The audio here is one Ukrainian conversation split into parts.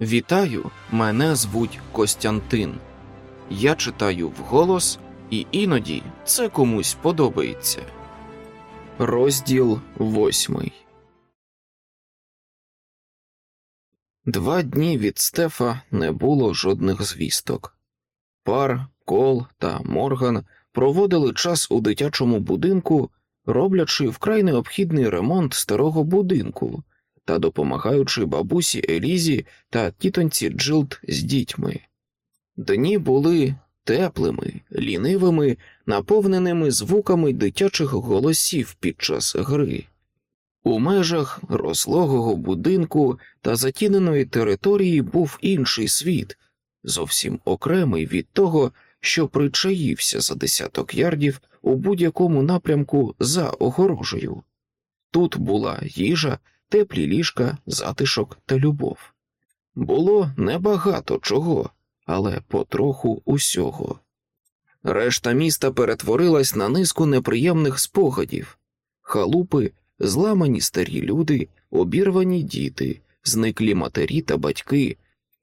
Вітаю, мене звуть Костянтин. Я читаю вголос, і іноді це комусь подобається. Розділ восьмий. Два дні від Стефа не було жодних звісток. Пар, Кол та Морган проводили час у дитячому будинку, роблячи вкрай необхідний ремонт старого будинку та допомагаючи бабусі Елізі та тітоньці Джилд з дітьми. Дні були теплими, лінивими, наповненими звуками дитячих голосів під час гри. У межах розлогого будинку та затіненої території був інший світ, зовсім окремий від того, що причаївся за десяток ярдів у будь-якому напрямку за огорожею. Тут була їжа, теплі ліжка, затишок та любов. Було небагато чого, але потроху усього. Решта міста перетворилась на низку неприємних спогадів, халупи, зламані старі люди, обірвані діти, зниклі матері та батьки,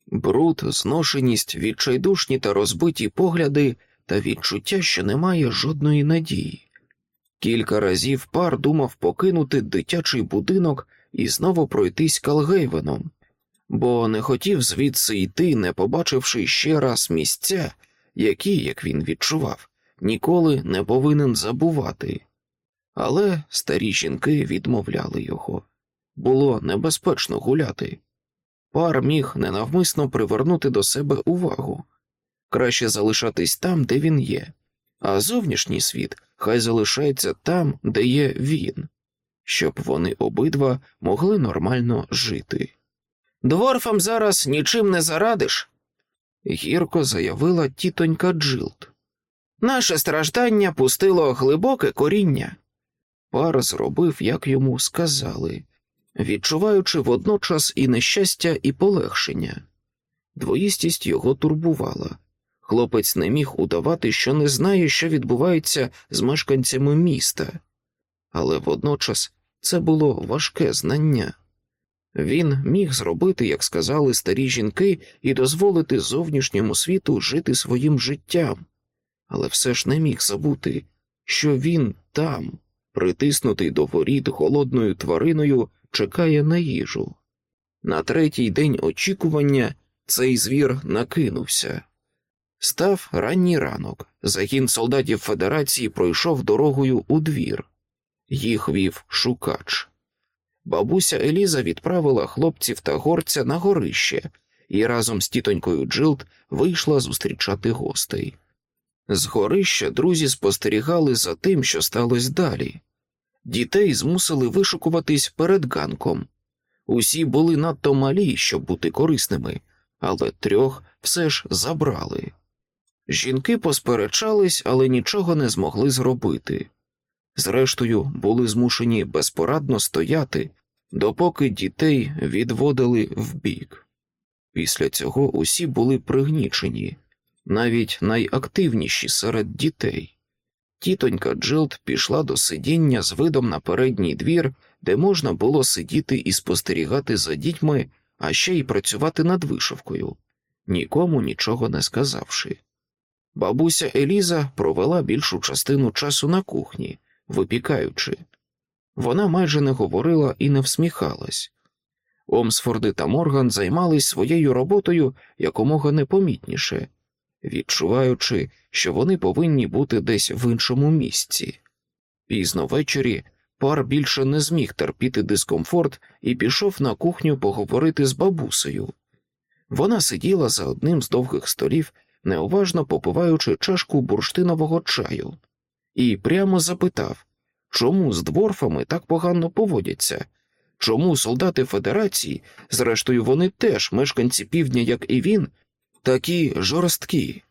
бруд, зношеність, відчайдушні та розбиті погляди та відчуття, що немає жодної надії. Кілька разів пар думав покинути дитячий будинок і знову пройтись Калгейвеном, бо не хотів звідси йти, не побачивши ще раз місця, які, як він відчував, ніколи не повинен забувати. Але старі жінки відмовляли його було небезпечно гуляти. Пар міг ненавмисно привернути до себе увагу краще залишатись там, де він є, а зовнішній світ хай залишається там, де є він, щоб вони обидва могли нормально жити. Дворфам зараз нічим не зарадиш, гірко заявила тітонька Джилд. Наше страждання пустило глибоке коріння. Пар зробив, як йому сказали, відчуваючи водночас і нещастя, і полегшення. Двоїстість його турбувала. Хлопець не міг удавати, що не знає, що відбувається з мешканцями міста, але водночас це було важке знання. Він міг зробити, як сказали старі жінки, і дозволити зовнішньому світу жити своїм життям, але все ж не міг забути, що він там, притиснутий до воріт голодною твариною, чекає на їжу. На третій день очікування цей звір накинувся. Став ранній ранок. Загін солдатів Федерації пройшов дорогою у двір. Їх вів шукач. Бабуся Еліза відправила хлопців та горця на горище і разом з тітонькою Джилд вийшла зустрічати гостей. З горища друзі спостерігали за тим, що сталося далі. Дітей змусили вишукуватись перед ганком. Усі були надто малі, щоб бути корисними, але трьох все ж забрали. Жінки посперечались, але нічого не змогли зробити. Зрештою, були змушені безпорадно стояти, допоки дітей відводили вбік. Після цього усі були пригнічені, навіть найактивніші серед дітей. Тітонька Джилд пішла до сидіння з видом на передній двір, де можна було сидіти і спостерігати за дітьми, а ще й працювати над вишивкою, нікому нічого не сказавши. Бабуся Еліза провела більшу частину часу на кухні, випікаючи. Вона майже не говорила і не всміхалась. Омсфорди та Морган займались своєю роботою якомога непомітніше, відчуваючи, що вони повинні бути десь в іншому місці. Пізно ввечері пар більше не зміг терпіти дискомфорт і пішов на кухню поговорити з бабусею. Вона сиділа за одним з довгих столів, неуважно попиваючи чашку бурштинового чаю, і прямо запитав, чому з дворфами так погано поводяться, чому солдати Федерації, зрештою, вони теж мешканці півдня, як і він, такі жорсткі.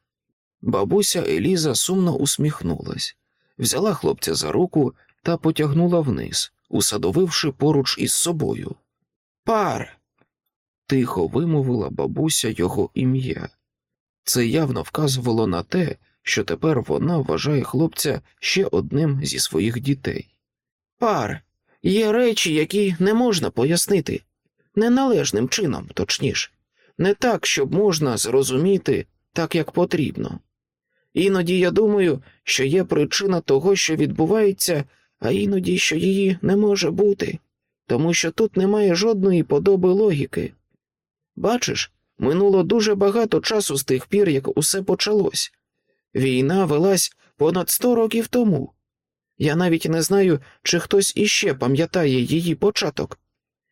Бабуся Еліза сумно усміхнулась, взяла хлопця за руку та потягнула вниз, усадовивши поруч із собою. Пар. тихо вимовила бабуся його ім'я. Це явно вказувало на те, що тепер вона вважає хлопця ще одним зі своїх дітей. Пар, є речі, які не можна пояснити, неналежним чином, точніше. не так, щоб можна зрозуміти так, як потрібно. Іноді я думаю, що є причина того, що відбувається, а іноді, що її не може бути, тому що тут немає жодної подоби логіки. Бачиш, минуло дуже багато часу з тих пір, як усе почалось. Війна велась понад сто років тому. Я навіть не знаю, чи хтось іще пам'ятає її початок.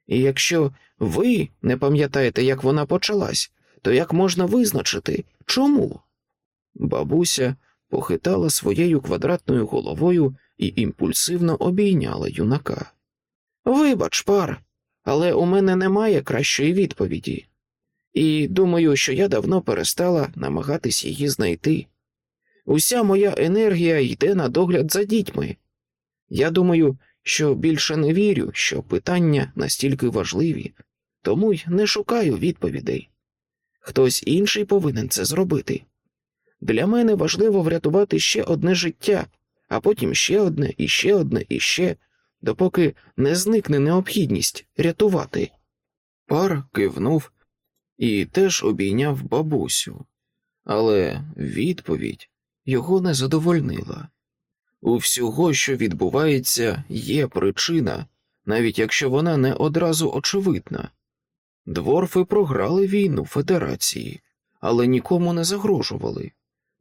І якщо ви не пам'ятаєте, як вона почалась, то як можна визначити, чому? Бабуся похитала своєю квадратною головою і імпульсивно обійняла юнака. Вибач, пар, але у мене немає кращої відповіді, і думаю, що я давно перестала намагатись її знайти. Уся моя енергія йде на догляд за дітьми. Я думаю, що більше не вірю, що питання настільки важливі, тому й не шукаю відповідей. Хтось інший повинен це зробити. Для мене важливо врятувати ще одне життя, а потім ще одне, і ще одне, і ще, допоки не зникне необхідність рятувати. Пар кивнув і теж обійняв бабусю, але відповідь його не задовольнила. У всього, що відбувається, є причина, навіть якщо вона не одразу очевидна. Дворфи програли війну Федерації, але нікому не загрожували.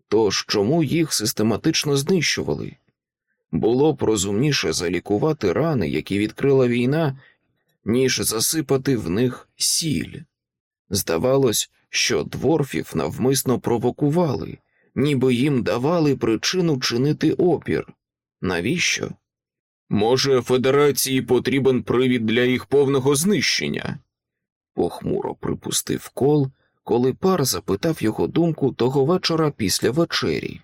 Тож чому їх систематично знищували? Було б розумніше залікувати рани, які відкрила війна, ніж засипати в них сіль. Здавалось, що дворфів навмисно провокували, ніби їм давали причину чинити опір. Навіщо? Може, Федерації потрібен привід для їх повного знищення? похмуро припустив кол, коли пар запитав його думку того вечора після вечері.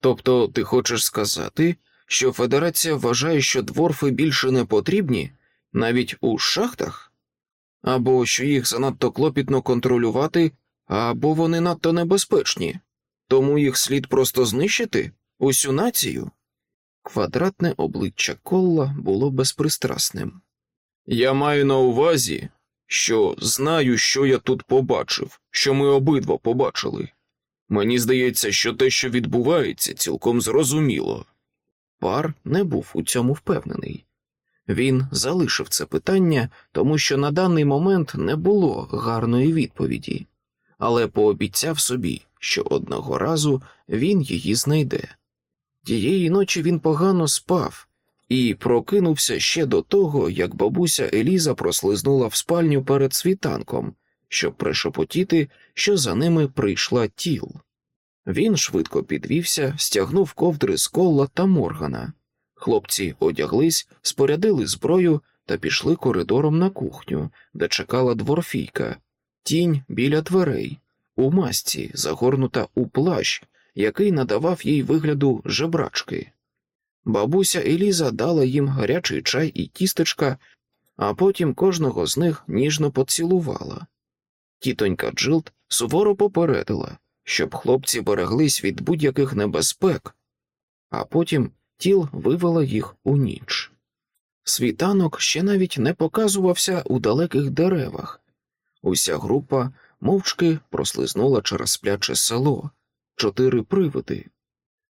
Тобто, ти хочеш сказати, що Федерація вважає, що дворфи більше не потрібні навіть у шахтах? Або що їх занадто клопітно контролювати, або вони надто небезпечні, тому їх слід просто знищити усю націю? Квадратне обличчя Колла було безпристрасним. Я маю на увазі, що знаю, що я тут побачив, що ми обидва побачили. Мені здається, що те, що відбувається, цілком зрозуміло. Пар не був у цьому впевнений. Він залишив це питання, тому що на даний момент не було гарної відповіді, але пообіцяв собі, що одного разу він її знайде. Тієї ночі він погано спав і прокинувся ще до того, як бабуся Еліза прослизнула в спальню перед світанком, щоб пришепотіти, що за ними прийшла тіл. Він швидко підвівся, стягнув ковдри з кола та моргана. Хлопці одяглись, спорядили зброю та пішли коридором на кухню, де чекала дворфійка, тінь біля дверей, у масці, загорнута у плащ, який надавав їй вигляду жебрачки. Бабуся Еліза дала їм гарячий чай і тістечка, а потім кожного з них ніжно поцілувала. Тітонька Джилд суворо попередила, щоб хлопці береглись від будь-яких небезпек, а потім тіл вивела їх у ніч. Світанок ще навіть не показувався у далеких деревах. Уся група мовчки прослизнула через спляче село, чотири привиди.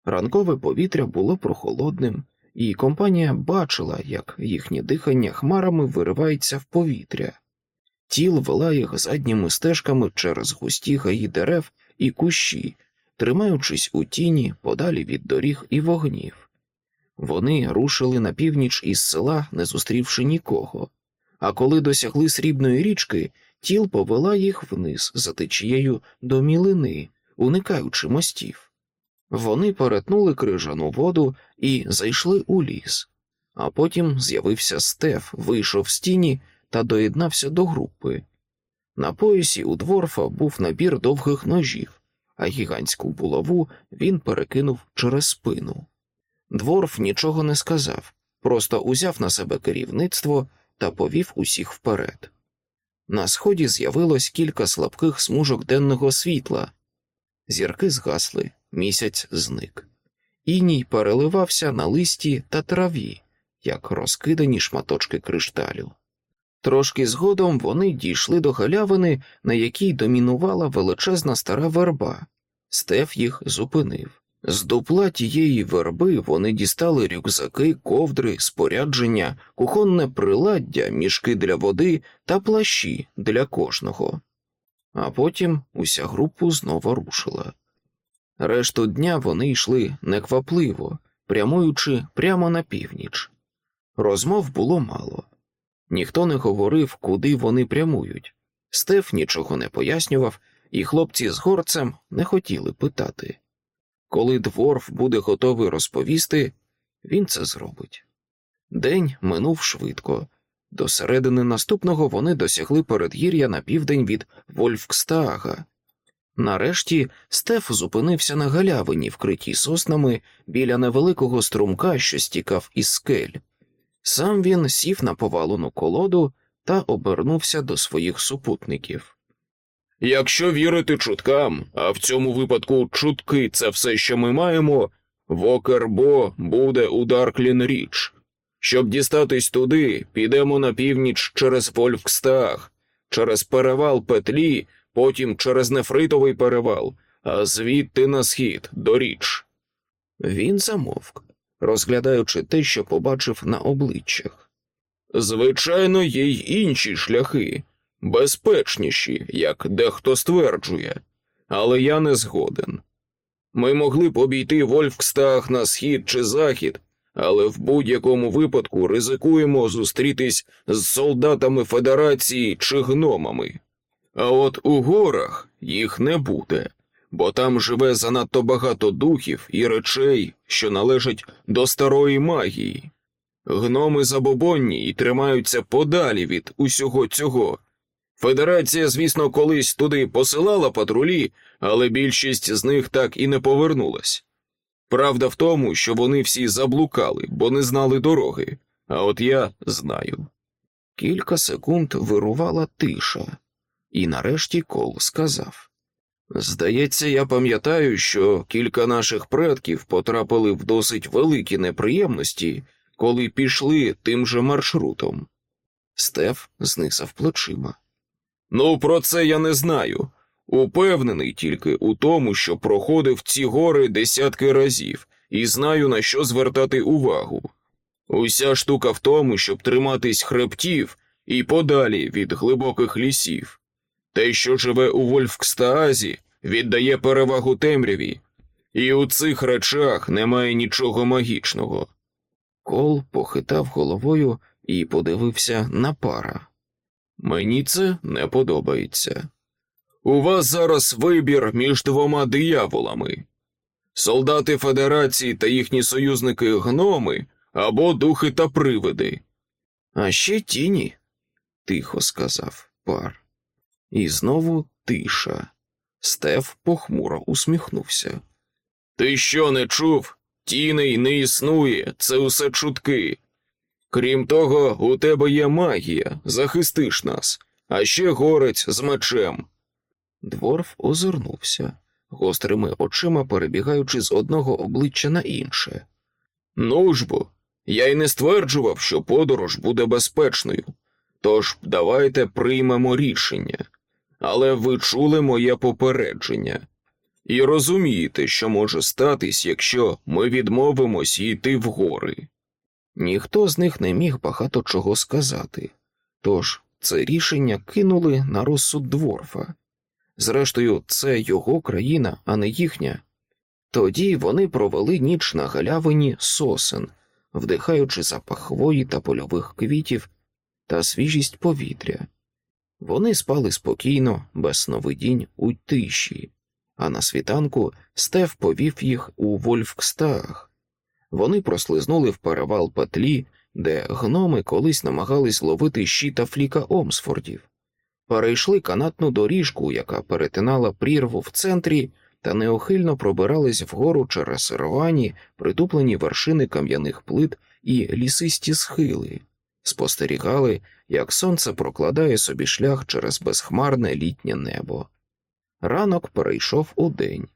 Ранкове повітря було прохолодним, і компанія бачила, як їхнє дихання хмарами виривається в повітря. Тіл вела їх задніми стежками через густі гаї дерев і кущі, тримаючись у тіні подалі від доріг і вогнів. Вони рушили на північ із села, не зустрівши нікого, а коли досягли срібної річки, тіл повела їх вниз за течією до мілини, уникаючи мостів. Вони перетнули крижану воду і зайшли у ліс, а потім з'явився Стеф, вийшов з тіні та доєднався до групи. На поясі у дворфа був набір довгих ножів, а гігантську булаву він перекинув через спину. Дворф нічого не сказав, просто узяв на себе керівництво та повів усіх вперед. На сході з'явилось кілька слабких смужок денного світла. Зірки згасли, місяць зник. Іній переливався на листі та траві, як розкидані шматочки кришталю. Трошки згодом вони дійшли до галявини, на якій домінувала величезна стара верба. Стеф їх зупинив. З дупла тієї верби вони дістали рюкзаки, ковдри, спорядження, кухонне приладдя, мішки для води та плащі для кожного. А потім уся групу знову рушила. Решту дня вони йшли неквапливо, прямуючи прямо на північ. Розмов було мало. Ніхто не говорив, куди вони прямують. Стеф нічого не пояснював, і хлопці з горцем не хотіли питати. Коли дворф буде готовий розповісти, він це зробить. День минув швидко. До середини наступного вони досягли передгір'я на південь від Вольфкстага. Нарешті Стеф зупинився на галявині, вкритій соснами біля невеликого струмка, що стікав із скель. Сам він сів на повалену колоду та обернувся до своїх супутників. Якщо вірити чуткам, а в цьому випадку чутки це все, що ми маємо, в Окербо буде удар Клінріч. Щоб дістатись туди, підемо на північ через Вольфкстаг, через перевал Петлі, потім через Нефритовий перевал, а звідти на схід до річ. Він замовк, розглядаючи те, що побачив на обличчях. Звичайно, є й інші шляхи, безпечніші, як дехто стверджує, але я не згоден. Ми могли б обійти Вольфкстаг на схід чи захід, але в будь-якому випадку ризикуємо зустрітись з солдатами Федерації чи гномами. А от у горах їх не буде, бо там живе занадто багато духів і речей, що належать до старої магії. Гноми забобонні і тримаються подалі від усього цього. Федерація, звісно, колись туди посилала патрулі, але більшість з них так і не повернулась. Правда в тому, що вони всі заблукали, бо не знали дороги, а от я знаю. Кілька секунд вирувала тиша, і нарешті Кол сказав Здається, я пам'ятаю, що кілька наших предків потрапили в досить великі неприємності, коли пішли тим же маршрутом. Стеф знисав плечима. Ну, про це я не знаю. Упевнений тільки у тому, що проходив ці гори десятки разів і знаю, на що звертати увагу. Уся штука в тому, щоб триматись хребтів і подалі від глибоких лісів. Те, що живе у Вольфкстаазі, віддає перевагу темряві, і у цих речах немає нічого магічного. Кол похитав головою і подивився на пара. Мені це не подобається. У вас зараз вибір між двома дияволами солдати Федерації та їхні союзники гноми або духи та привиди. А ще тіні, тихо сказав пар. І знову тиша. Стеф похмуро усміхнувся. Ти що не чув? Тіней не існує, це усе чутки. Крім того, у тебе є магія, захистиш нас, а ще горець з мечем. Дворф озирнувся, гострими очима перебігаючи з одного обличчя на інше. Ну ж бо, я й не стверджував, що подорож буде безпечною. Тож давайте приймемо рішення. Але ви чули моє попередження. І розумієте, що може статись, якщо ми відмовимось йти в гори. Ніхто з них не міг багато чого сказати, тож це рішення кинули на розсуд дворфа. Зрештою, це його країна, а не їхня. Тоді вони провели ніч на галявині сосен, вдихаючи запах хвої та польових квітів та свіжість повітря. Вони спали спокійно, без сновидінь у тиші, а на світанку Стеф повів їх у Вольфкстаг. Вони прослизнули в перевал петлі, де гноми колись намагались ловити щита фліка Омсфордів, перейшли канатну доріжку, яка перетинала прірву в центрі, та неохильно пробирались вгору через рвані, притуплені вершини кам'яних плит і лісисті схили, спостерігали, як сонце прокладає собі шлях через безхмарне літнє небо. Ранок перейшов у день.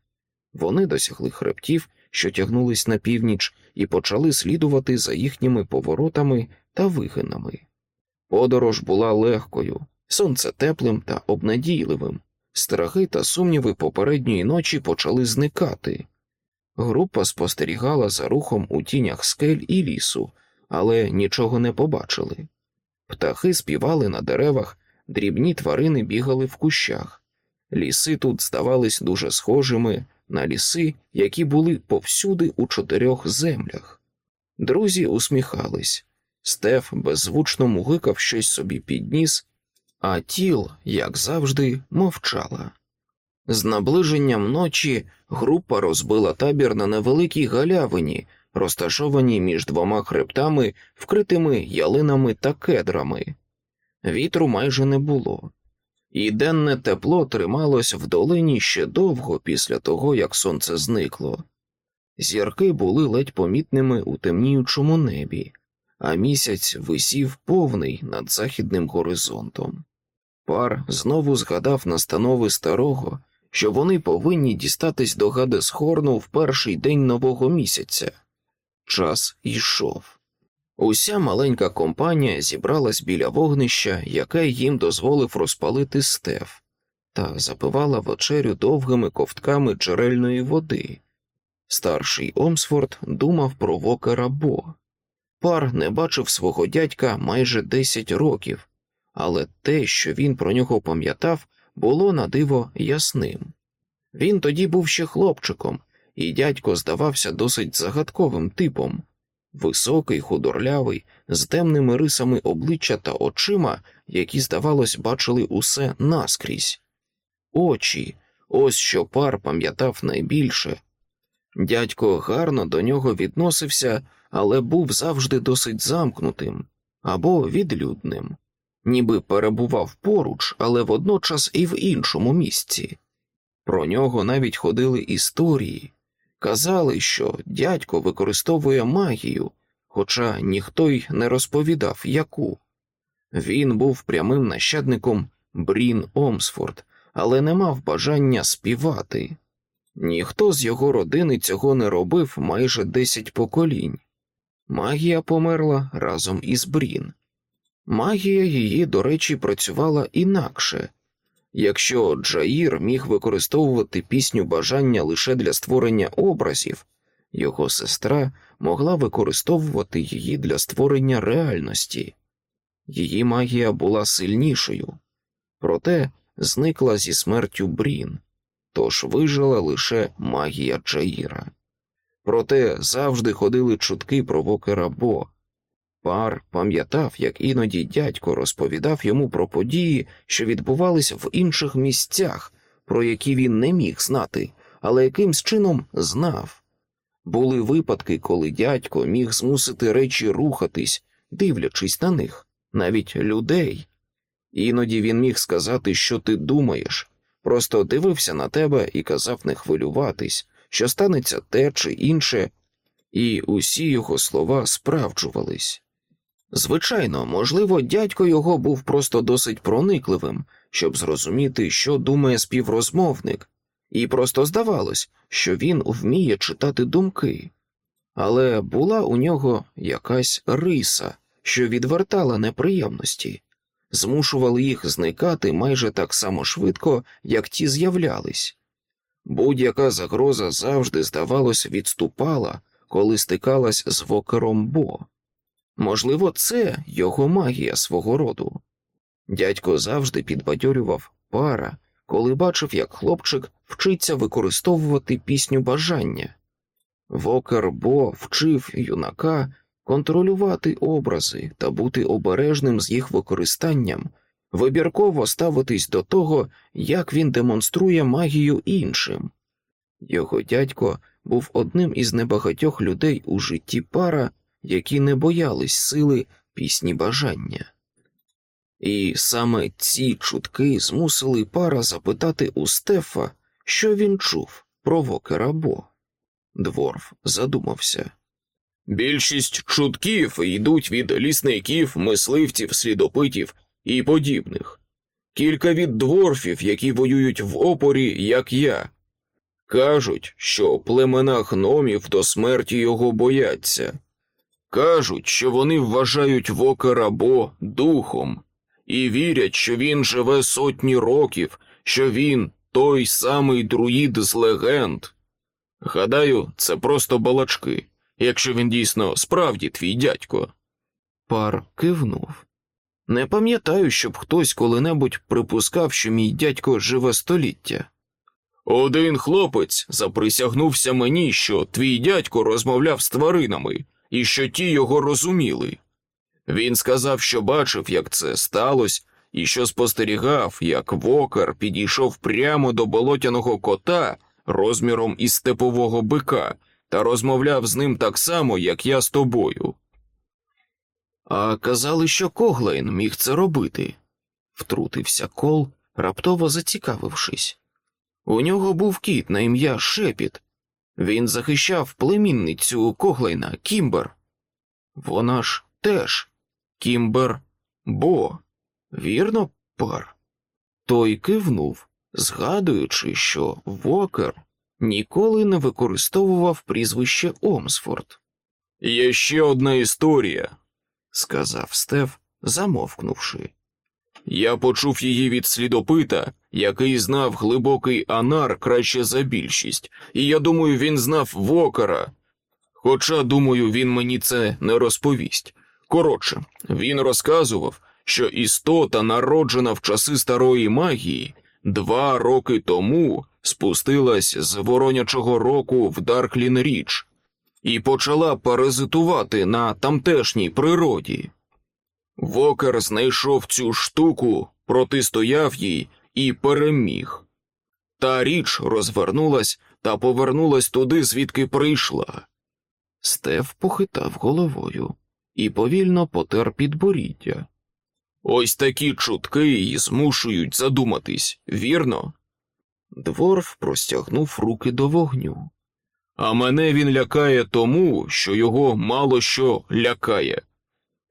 Вони досягли хребтів, що тягнулись на північ, і почали слідувати за їхніми поворотами та вигинами. Подорож була легкою, сонце теплим та обнадійливим. Страхи та сумніви попередньої ночі почали зникати. Група спостерігала за рухом у тінях скель і лісу, але нічого не побачили. Птахи співали на деревах, дрібні тварини бігали в кущах. Ліси тут здавались дуже схожими на ліси, які були повсюди у чотирьох землях. Друзі усміхались. Стеф беззвучно мугикав щось собі підніс, а тіл, як завжди, мовчала. З наближенням ночі група розбила табір на невеликій галявині, розташованій між двома хребтами, вкритими ялинами та кедрами. Вітру майже не було, і денне тепло трималось в долині ще довго після того, як сонце зникло. Зірки були ледь помітними у темніючому небі, а місяць висів повний над західним горизонтом. Пар знову згадав настанови старого, що вони повинні дістатись до Гадесхорну в перший день нового місяця. Час йшов. Уся маленька компанія зібралась біля вогнища, яке їм дозволив розпалити стеф, та запивала вечерю довгими ковтками джерельної води. Старший Омсфорд думав про вокера Бо. Пар не бачив свого дядька майже десять років, але те, що він про нього пам'ятав, було на диво ясним. Він тоді був ще хлопчиком, і дядько здавався досить загадковим типом високий, худорлявий, з темними рисами обличчя та очима, які, здавалось, бачили усе наскрізь. Очі, ось що пар пам'ятав найбільше. Дядько гарно до нього відносився, але був завжди досить замкнутим або відлюдним, ніби перебував поруч, але водночас і в іншому місці. Про нього навіть ходили історії, казали, що дядько використовує магію, хоча ніхто й не розповідав яку. Він був прямим нащадником Брін Омсфорд, але не мав бажання співати. Ніхто з його родини цього не робив майже десять поколінь. Магія померла разом із Брін. Магія її, до речі, працювала інакше. Якщо Джаїр міг використовувати пісню бажання лише для створення образів, його сестра могла використовувати її для створення реальності. Її магія була сильнішою, проте зникла зі смертю Брін, тож вижила лише магія Джаїра. Проте завжди ходили чутки про вокера Бо. Пар пам'ятав, як іноді дядько розповідав йому про події, що відбувалися в інших місцях, про які він не міг знати, але якимсь чином знав. Були випадки, коли дядько міг змусити речі рухатись, дивлячись на них, навіть людей. Іноді він міг сказати, що ти думаєш, просто дивився на тебе і казав не хвилюватись, що станеться те чи інше, і усі його слова справджувались. Звичайно, можливо, дядько його був просто досить проникливим, щоб зрозуміти, що думає співрозмовник, і просто здавалось, що він вміє читати думки, але була у нього якась риса, що відвертала неприємності, змушувала їх зникати майже так само швидко, як ті з'являлись. Будь-яка загроза завжди, здавалось, відступала, коли стикалась з вокером Бо. Можливо, це його магія свого роду. Дядько завжди підбадьорював пара, коли бачив, як хлопчик вчиться використовувати пісню бажання. Вокер Бо вчив юнака контролювати образи та бути обережним з їх використанням, вибірково ставитись до того, як він демонструє магію іншим. Його дядько був одним із небагатьох людей у житті пара, які не боялись сили пісні бажання. І саме ці чутки змусили пара запитати у Стефа, що він чув про вокера Бо. Дворф задумався. Більшість чутків йдуть від лісників, мисливців, слідопитів і подібних, кілька від дворфів, які воюють в опорі, як я. Кажуть, що племена гномів до смерті його бояться. Кажуть, що вони вважають Вокера Бо духом, і вірять, що він живе сотні років, що він той самий друїд з легенд. Гадаю, це просто балачки, якщо він дійсно справді твій дядько. Пар кивнув. Не пам'ятаю, щоб хтось коли-небудь припускав, що мій дядько живе століття. Один хлопець заприсягнувся мені, що твій дядько розмовляв з тваринами і що ті його розуміли. Він сказав, що бачив, як це сталося, і що спостерігав, як вокер підійшов прямо до болотяного кота розміром із степового бика та розмовляв з ним так само, як я з тобою. А казали, що Коглейн міг це робити, втрутився кол, раптово зацікавившись. У нього був кіт на ім'я Шепіт. Він захищав племінницю Коглейна Кімбер. Вона ж теж Кімбер Бо, вірно, пар? Той кивнув, згадуючи, що Вокер ніколи не використовував прізвище Омсфорд. Є ще одна історія, сказав Стеф, замовкнувши. Я почув її від слідопита, який знав глибокий анар краще за більшість, і я думаю, він знав вокера. Хоча, думаю, він мені це не розповість. Коротше, він розказував, що істота, народжена в часи старої магії, два роки тому спустилась з воронячого року в Дарклін Річ і почала паразитувати на тамтешній природі. Вокер знайшов цю штуку, протистояв їй і переміг. Та річ розвернулась та повернулась туди, звідки прийшла. Стеф похитав головою і повільно потер підборіддя. Ось такі чутки й змушують задуматись, вірно? Дворф простягнув руки до вогню. А мене він лякає тому, що його мало що лякає.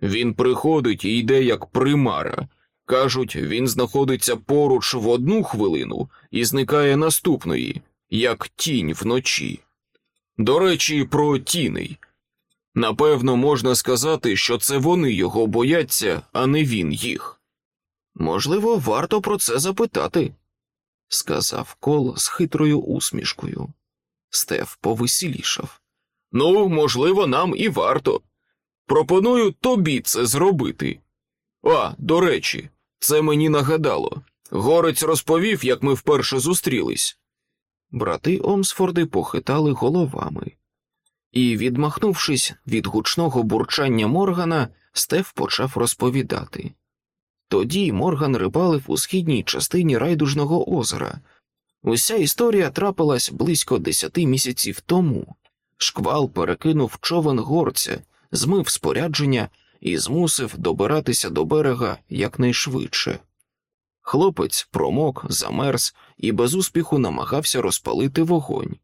Він приходить і йде як примара. Кажуть, він знаходиться поруч в одну хвилину і зникає наступної, як тінь вночі. До речі, про тіней. Напевно, можна сказати, що це вони його бояться, а не він їх. Можливо, варто про це запитати, сказав Кол з хитрою усмішкою. Стеф повеселішав. Ну, можливо, нам і варто. Пропоную тобі це зробити. А, до речі, це мені нагадало. Горець розповів, як ми вперше зустрілись. Брати Омсфорди похитали головами, і, відмахнувшись від гучного бурчання Моргана, Стеф почав розповідати. Тоді Морган рибалив у східній частині райдужного озера. Уся історія трапилась близько десяти місяців тому. Шквал перекинув човен горця, змив спорядження і змусив добиратися до берега якнайшвидше. Хлопець промок, замерз і без успіху намагався розпалити вогонь.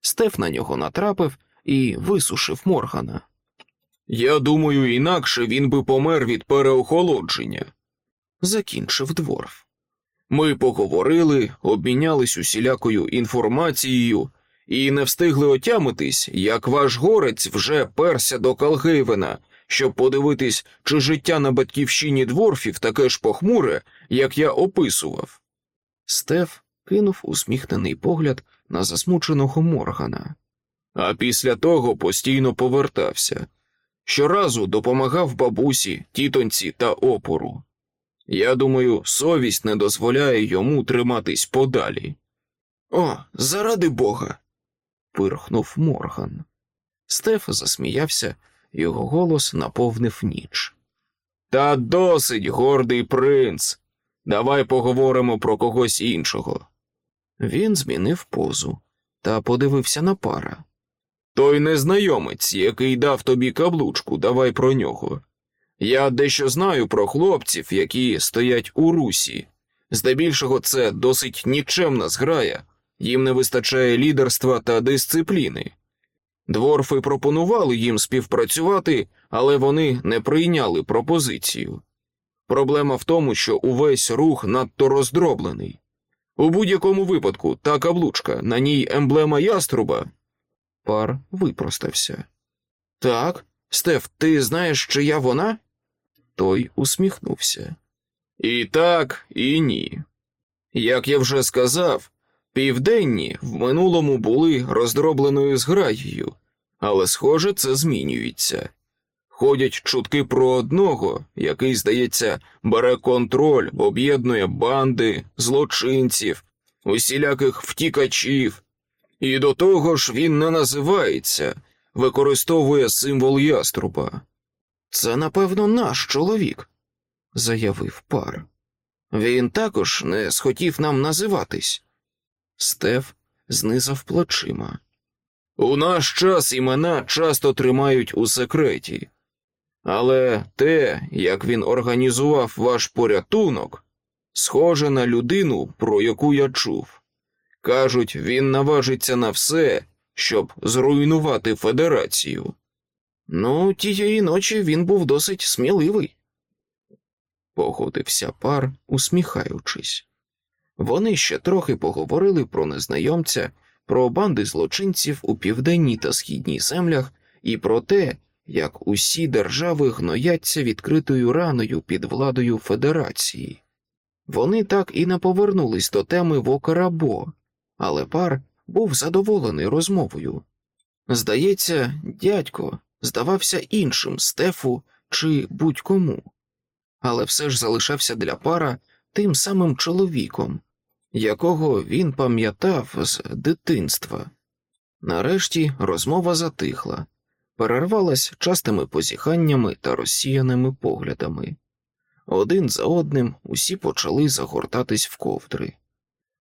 Стеф на нього натрапив і висушив Моргана. Я думаю, інакше він би помер від переохолодження, закінчив дворф. Ми поговорили, обмінялись усілякою інформацією і не встигли отямитись, як ваш горець вже перся до Калгейвена, щоб подивитись, чи життя на батьківщині дворфів таке ж похмуре, як я описував. Стеф кинув усміхнений погляд на засмученого Моргана, а після того постійно повертався. Щоразу допомагав бабусі, тітоньці та опору. Я думаю, совість не дозволяє йому триматись подалі. О, заради бога. пирхнув Морган. Стеф засміявся, його голос наповнив ніч. Та досить, гордий принц. Давай поговоримо про когось іншого. Він змінив позу та подивився на пара. Той незнайомець, який дав тобі каблучку, давай про нього. Я дещо знаю про хлопців, які стоять у русі. Здебільшого, це досить нікчемна зграя, їм не вистачає лідерства та дисципліни. Дворфи пропонували їм співпрацювати, але вони не прийняли пропозицію. Проблема в тому, що увесь рух надто роздроблений. У будь-якому випадку та каблучка, на ній емблема яструба. Пар випростався. Так, Стеф, ти знаєш, чия вона? Той усміхнувся. І так, і ні. Як я вже сказав, південні в минулому були роздробленою зграєю, але, схоже, це змінюється. Ходять чутки про одного, який, здається, бере контроль, об'єднує банди, злочинців, усіляких втікачів, і до того ж він не називається, використовує символ яструба. Це, напевно, наш чоловік, заявив пар. Він також не схотів нам називатись. Стеф знизав плечима. У наш час імена часто тримають у секреті, але те, як він організував ваш порятунок, схоже на людину, про яку я чув. Кажуть, він наважиться на все, щоб зруйнувати федерацію. Ну, тієї ночі він був досить сміливий, погодився пар, усміхаючись. Вони ще трохи поговорили про незнайомця, про банди злочинців у південній та східній землях і про те, як усі держави гнояться відкритою раною під владою Федерації. Вони так і не повернулись до теми Вокарабо, але пар був задоволений розмовою. Здається, дядько здавався іншим Стефу чи будь-кому, але все ж залишався для пара тим самим чоловіком, якого він пам'ятав з дитинства. Нарешті розмова затихла, перервалась частими позіханнями та розсіяними поглядами. Один за одним усі почали загортатись в ковдри.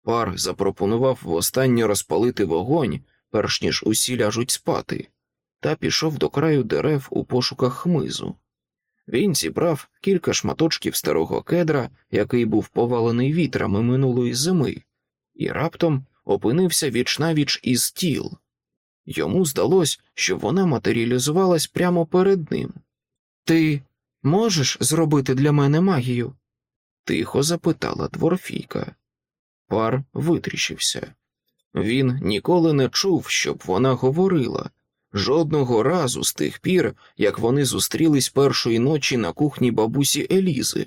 Пар запропонував востаннє розпалити вогонь, перш ніж усі ляжуть спати, та пішов до краю дерев у пошуках хмизу. Він зібрав кілька шматочків старого кедра, який був повалений вітрами минулої зими, і раптом опинився вічнавіч із тіл. Йому здалось, що вона матеріалізувалась прямо перед ним. Ти можеш зробити для мене магію? тихо запитала дворфійка. Пар витріщився. Він ніколи не чув, щоб вона говорила, жодного разу з тих пір, як вони зустрілись першої ночі на кухні бабусі Елізи.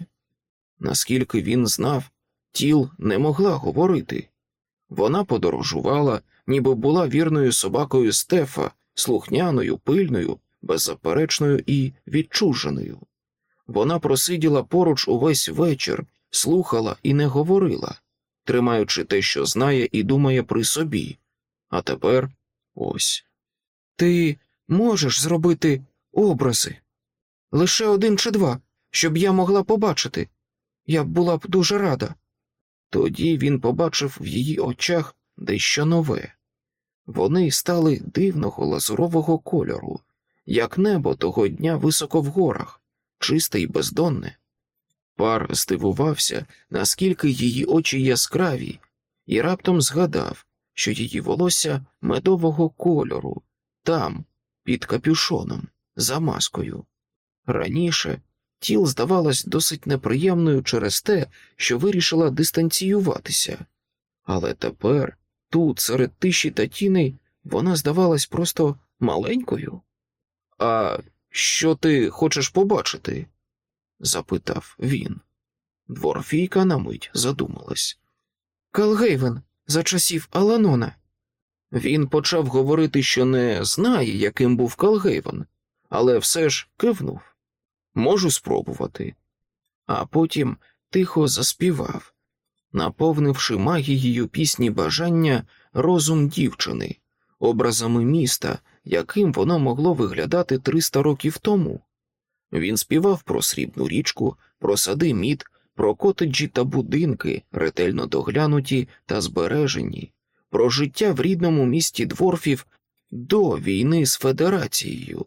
Наскільки він знав, тіл не могла говорити. Вона подорожувала, ніби була вірною собакою Стефа, слухняною, пильною, беззаперечною і відчуженою. Вона просиділа поруч увесь вечір, слухала і не говорила, тримаючи те, що знає і думає при собі. А тепер ось. Ти можеш зробити образи лише один чи два, щоб я могла побачити. Я була б дуже рада. Тоді він побачив в її очах дещо нове. Вони стали дивного лазурового кольору, як небо того дня високо в горах, чисте й бездонне. Пар здивувався, наскільки її очі яскраві, і раптом згадав, що її волосся медового кольору, там, під капюшоном, за маскою. Раніше тіл здавалась досить неприємною через те, що вирішила дистанціюватися, але тепер, тут, серед тиші та тіней, вона здавалась просто маленькою. А що ти хочеш побачити? запитав він. Дворфійка на мить задумалась. Калгейвен за часів Аланона. Він почав говорити, що не знає, яким був Калгейвен, але все ж кивнув. Можу спробувати. А потім тихо заспівав, наповнивши магією пісні бажання розум дівчини, образами міста, яким воно могло виглядати 300 років тому. Він співав про срібну річку, про сади мід, про котеджі та будинки, ретельно доглянуті та збережені, про життя в рідному місті дворфів до війни з Федерацією.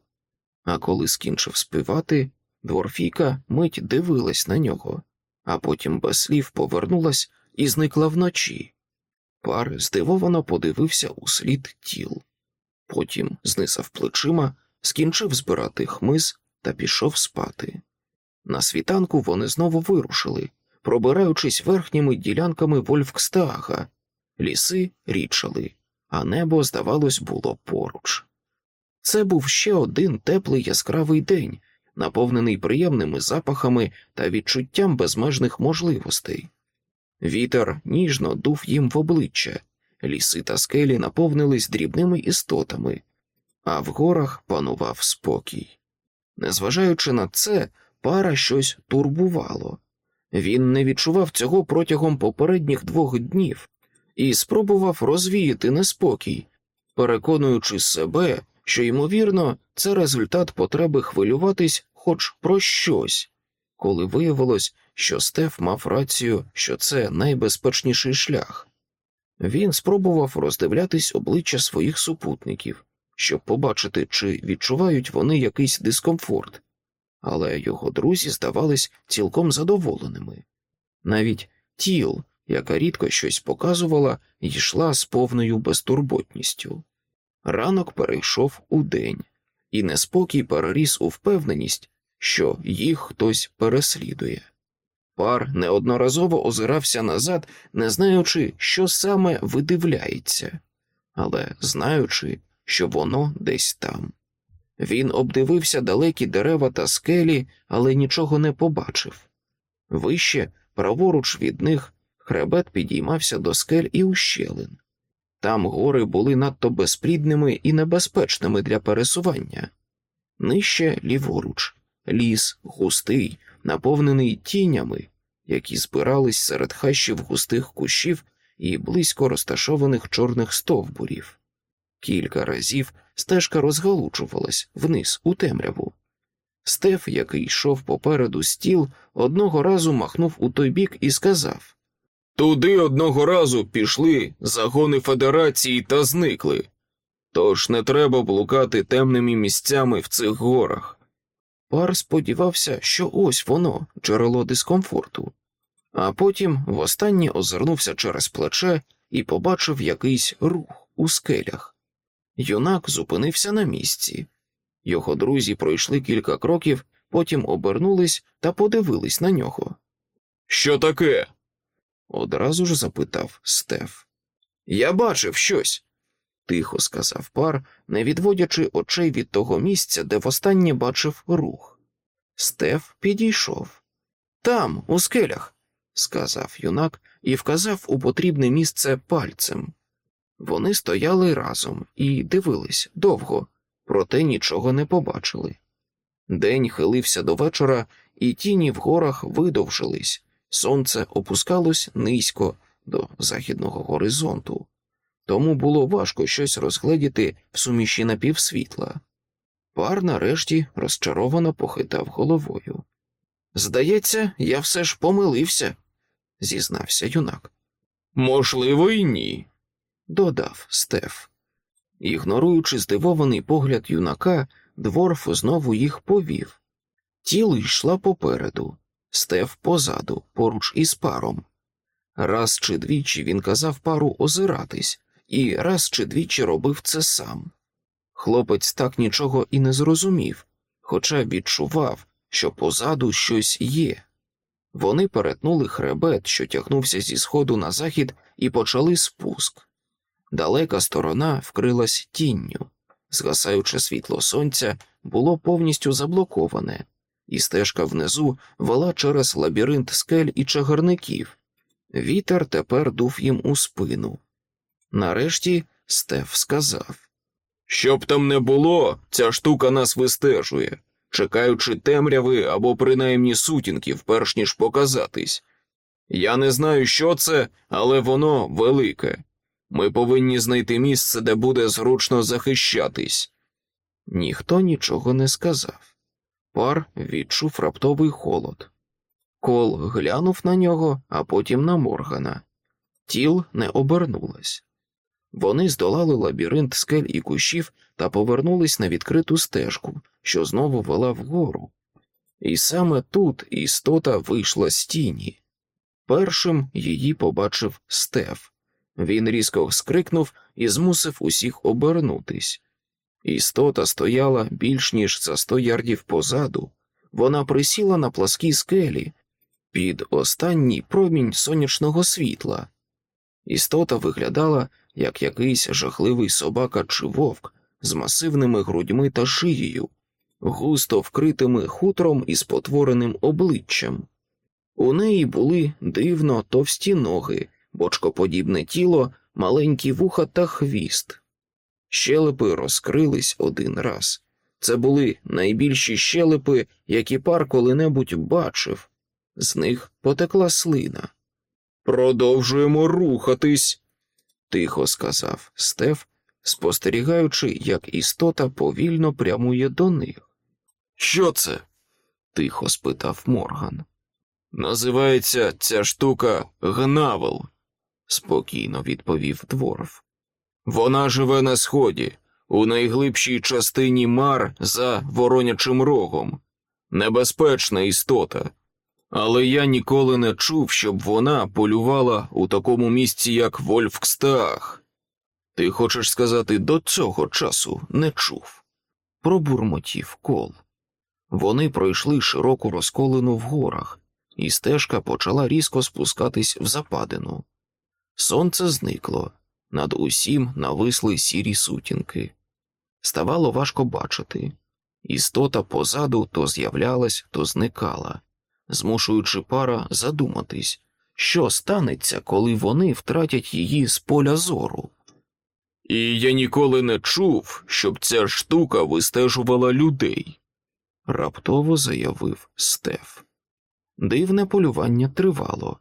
А коли скінчив співати, дворфійка мить дивилась на нього, а потім без слів повернулась і зникла вночі. Пар здивовано подивився у слід тіл. Потім знисав плечима, скінчив збирати хмиз та пішов спати. На світанку вони знову вирушили, пробираючись верхніми ділянками Вольфкстага, ліси річали, а небо, здавалось, було поруч. Це був ще один теплий яскравий день, наповнений приємними запахами та відчуттям безмежних можливостей. Вітер ніжно дув їм в обличчя, ліси та скелі наповнились дрібними істотами, а в горах панував спокій. Незважаючи на це, пара щось турбувало. Він не відчував цього протягом попередніх двох днів і спробував розвіяти неспокій, переконуючи себе, що, ймовірно, це результат потреби хвилюватись хоч про щось, коли виявилось, що Стеф мав рацію, що це найбезпечніший шлях. Він спробував роздивлятись обличчя своїх супутників, щоб побачити, чи відчувають вони якийсь дискомфорт, але його друзі здавались цілком задоволеними. Навіть тіл, яка рідко щось показувала, йшла з повною безтурботністю. Ранок перейшов у день, і неспокій переріс у впевненість, що їх хтось переслідує. Пар неодноразово озирався назад, не знаючи, що саме видивляється, але знаючи, що воно десь там. Він обдивився далекі дерева та скелі, але нічого не побачив. Вище, праворуч від них, хребет підіймався до скель і ущелин. Там гори були надто безплідними і небезпечними для пересування. Нижче ліворуч, ліс густий, наповнений тінями, які збирались серед хащів густих кущів і близько розташованих чорних стовбурів. Кілька разів стежка розгалучувалась вниз у темряву. Стеф, який йшов попереду стіл, одного разу махнув у той бік і сказав Туди одного разу пішли загони Федерації та зникли. Тож не треба блукати темними місцями в цих горах. Пар сподівався, що ось воно, джерело дискомфорту, а потім востаннє озирнувся через плече і побачив якийсь рух у скелях. Юнак зупинився на місці. Його друзі пройшли кілька кроків, потім обернулись та подивились на нього. Що таке? Одразу ж запитав Стеф. Я бачив щось, тихо сказав пар, не відводячи очей від того місця, де востаннє бачив рух. Стеф підійшов. Там, у скелях, сказав юнак і вказав у потрібне місце пальцем. Вони стояли разом і дивились довго, проте нічого не побачили. День хилився до вечора, і тіні в горах видовжились, сонце опускалось низько до західного горизонту, тому було важко щось розгледіти в суміші напівсвітла. Пар нарешті розчаровано похитав головою. Здається, я все ж помилився, зізнався юнак. Можливо, і ні, додав Стеф. Ігноруючи здивований погляд юнака, дворф знову їх повів. Тіло йшла попереду, Стеф позаду, поруч із паром. Раз чи двічі він казав пару озиратись, і раз чи двічі робив це сам. Хлопець так нічого і не зрозумів, хоча відчував, що позаду щось є. Вони перетнули хребет, що тягнувся зі сходу на захід, і почали спуск. Далека сторона вкрилась тінню, згасаюче світло сонця було повністю заблоковане, і стежка внизу вела через лабіринт скель і чагарників. Вітер тепер дув їм у спину. Нарешті Стеф сказав Щоб там не було, ця штука нас вистежує, чекаючи темряви або принаймні сутінків, перш ніж показатись. Я не знаю, що це, але воно велике. Ми повинні знайти місце, де буде зручно захищатись. Ніхто нічого не сказав. Пар відчув раптовий холод. Кол глянув на нього, а потім на Моргана. Тіл не обернулась. Вони здолали лабіринт скель і кущів та повернулись на відкриту стежку, що знову вела вгору. І саме тут істота вийшла з тіні. Першим її побачив Стеф. Він різко скрикнув і змусив усіх обернутись. Істота стояла більш ніж за сто ярдів позаду, вона присіла на пласкій скелі під останній промінь сонячного світла. Істота виглядала як якийсь жахливий собака чи вовк, з масивними грудьми та шиєю, густо вкритими хутром і спотвореним обличчям. У неї були дивно товсті ноги, бочкоподібне тіло, маленькі вуха та хвіст. Щелепи розкрились один раз. Це були найбільші щелепи, які пар коли-небудь бачив. З них потекла слина. Продовжуємо рухатись, тихо сказав Стеф, спостерігаючи, як істота повільно прямує до них. Що це? тихо спитав Морган. Називається ця штука гнавел, спокійно відповів дворф. Вона живе на сході, у найглибшій частині мар за воронячим рогом. Небезпечна істота. Але я ніколи не чув, щоб вона полювала у такому місці, як Вольфкстаг. Ти хочеш сказати, до цього часу не чув. Пробурмотів кол. Вони пройшли широку розколену в горах, і стежка почала різко спускатись в западину. Сонце зникло, над усім нависли сірі сутінки. Ставало важко бачити. Істота позаду то з'являлась, то зникала, змушуючи пара задуматись, що станеться, коли вони втратять її з поля зору. І я ніколи не чув, щоб ця штука вистежувала людей, раптово заявив Стеф. Дивне полювання тривало.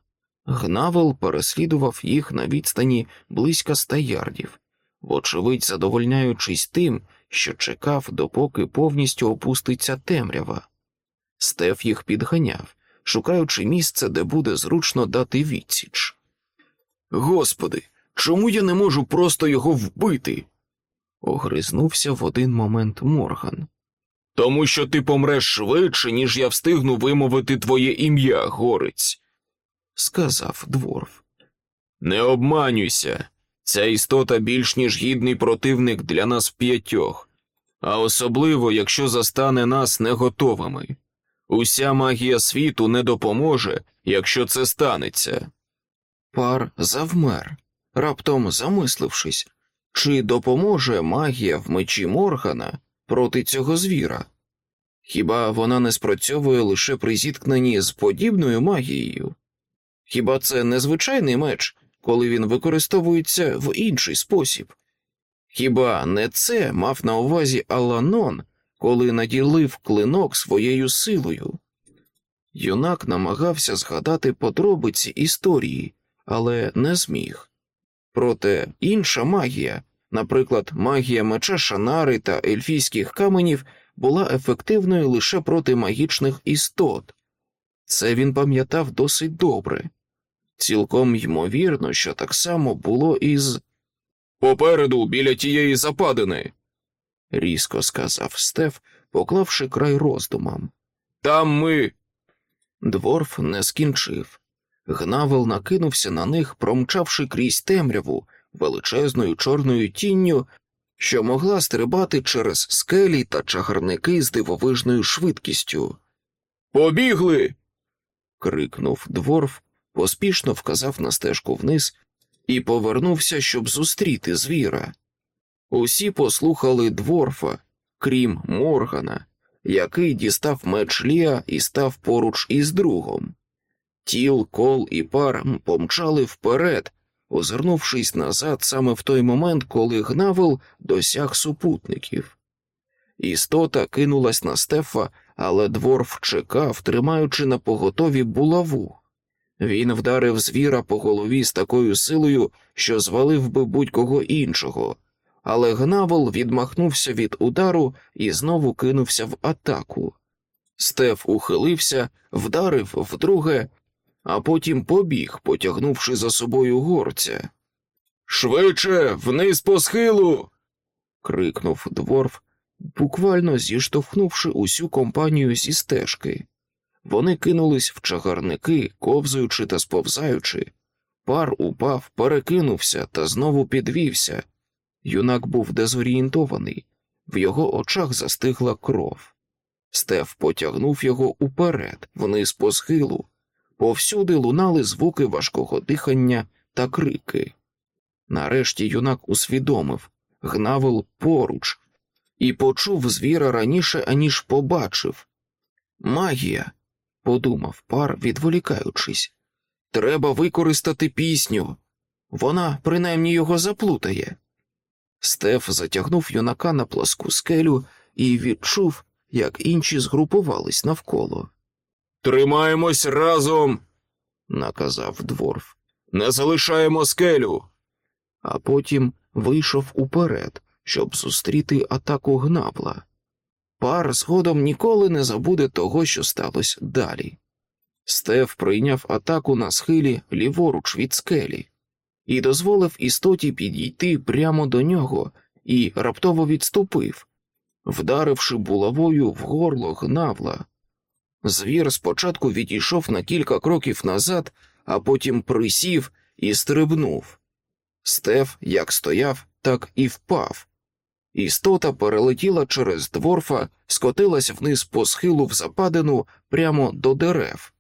Гнавел переслідував їх на відстані близько ста ярдів, вочевидь задовольняючись тим, що чекав, допоки повністю опуститься темрява. Стеф їх підганяв, шукаючи місце, де буде зручно дати відсіч. Господи, чому я не можу просто його вбити? огризнувся в один момент Морган. Тому що ти помреш швидше, ніж я встигну вимовити твоє ім'я, горець, сказав дворф. Не обманюйся, ця істота більш ніж гідний противник для нас п'ятьох, а особливо, якщо застане нас не готовими. Уся магія світу не допоможе, якщо це станеться. Пар завмер, раптом замислившись, чи допоможе магія в мечі Моргана проти цього звіра? Хіба вона не спрацьовує лише при зіткненні з подібною магією? Хіба це не звичайний меч, коли він використовується в інший спосіб? Хіба не це мав на увазі Аланон, коли наділив клинок своєю силою? Юнак намагався згадати подробиці історії, але не зміг. Проте інша магія, наприклад, магія меча Шанари та ельфійських каменів, була ефективною лише проти магічних істот. Це він пам'ятав досить добре. Цілком ймовірно, що так само було із попереду біля тієї западини, різко сказав Стеф, поклавши край роздумам. Там ми. Дворф не скінчив. Гнавел накинувся на них, промчавши крізь темряву величезною чорною тінню, що могла стрибати через скелі та чагарники з дивовижною швидкістю. Побігли. крикнув дворф, поспішно вказав на стежку вниз і повернувся, щоб зустріти звіра. Усі послухали дворфа, крім Моргана, який дістав меч Ліа і став поруч із другом. Тіл, Кол і Пар помчали вперед, озирнувшись назад саме в той момент, коли гнавел досяг супутників. Істота кинулась на стефа, але дворф чекав, тримаючи на поготові булаву. Він вдарив звіра по голові з такою силою, що звалив би будь-кого іншого, але гнавел відмахнувся від удару і знову кинувся в атаку. Стеф ухилився, вдарив вдруге, а потім побіг, потягнувши за собою горця. Швидше, вниз по схилу. крикнув дворф, буквально зіштовхнувши усю компанію зі стежки. Вони кинулись в чагарники, ковзаючи та сповзаючи. Пар упав, перекинувся та знову підвівся. Юнак був дезорієнтований, в його очах застигла кров. Стеф потягнув його уперед, вниз по схилу. Повсюди лунали звуки важкого дихання та крики. Нарешті юнак усвідомив гнавел поруч, і почув звіра раніше, аніж побачив. Магія, подумав пар, відволікаючись. Треба використати пісню. Вона принаймні його заплутає. Стеф затягнув юнака на пласку скелю і відчув, як інші згрупувались навколо. Тримаємось разом, наказав дворф. Не залишаємо скелю. А потім вийшов уперед, щоб зустріти атаку гнабла. Пар згодом ніколи не забуде того, що сталося далі. Стеф прийняв атаку на схилі ліворуч від скелі і дозволив істоті підійти прямо до нього і раптово відступив, вдаривши булавою в горло гнавла. Звір спочатку відійшов на кілька кроків назад, а потім присів і стрибнув. Стеф як стояв, так і впав. Істота перелетіла через дворфа, скотилась вниз по схилу в западину прямо до дерев,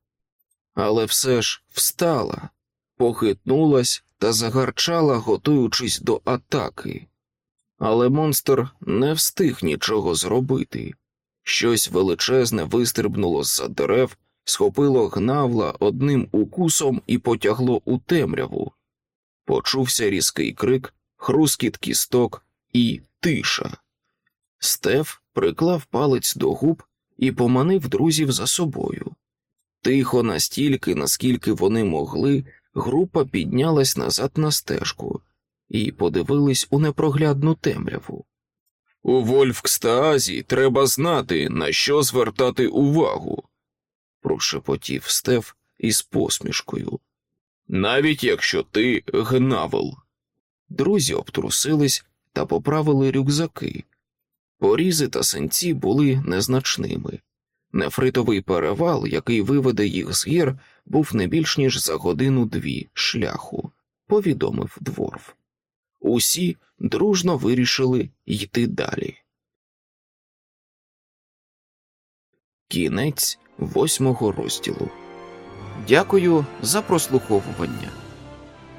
але все ж встала, похитнулась та загарчала, готуючись до атаки. Але монстр не встиг нічого зробити. Щось величезне вистрибнуло з за дерев, схопило гнавла одним укусом і потягло у темряву. Почувся різкий крик, хрускіт кісток і тиша. Стеф приклав палець до губ і поманив друзів за собою. Тихо настільки, наскільки вони могли, група піднялась назад на стежку і подивились у непроглядну темряву. У Вольфкстаазі треба знати, на що звертати увагу, прошепотів Стеф із посмішкою. Навіть якщо ти гнавел. Друзі обтрусились та поправили рюкзаки. Порізи та синці були незначними. Нефритовий перевал, який виведе їх з гір, був не більш ніж за годину дві шляху, повідомив дворф. Усі дружно вирішили йти далі. Кінець восьмого розділу. Дякую за прослуховування.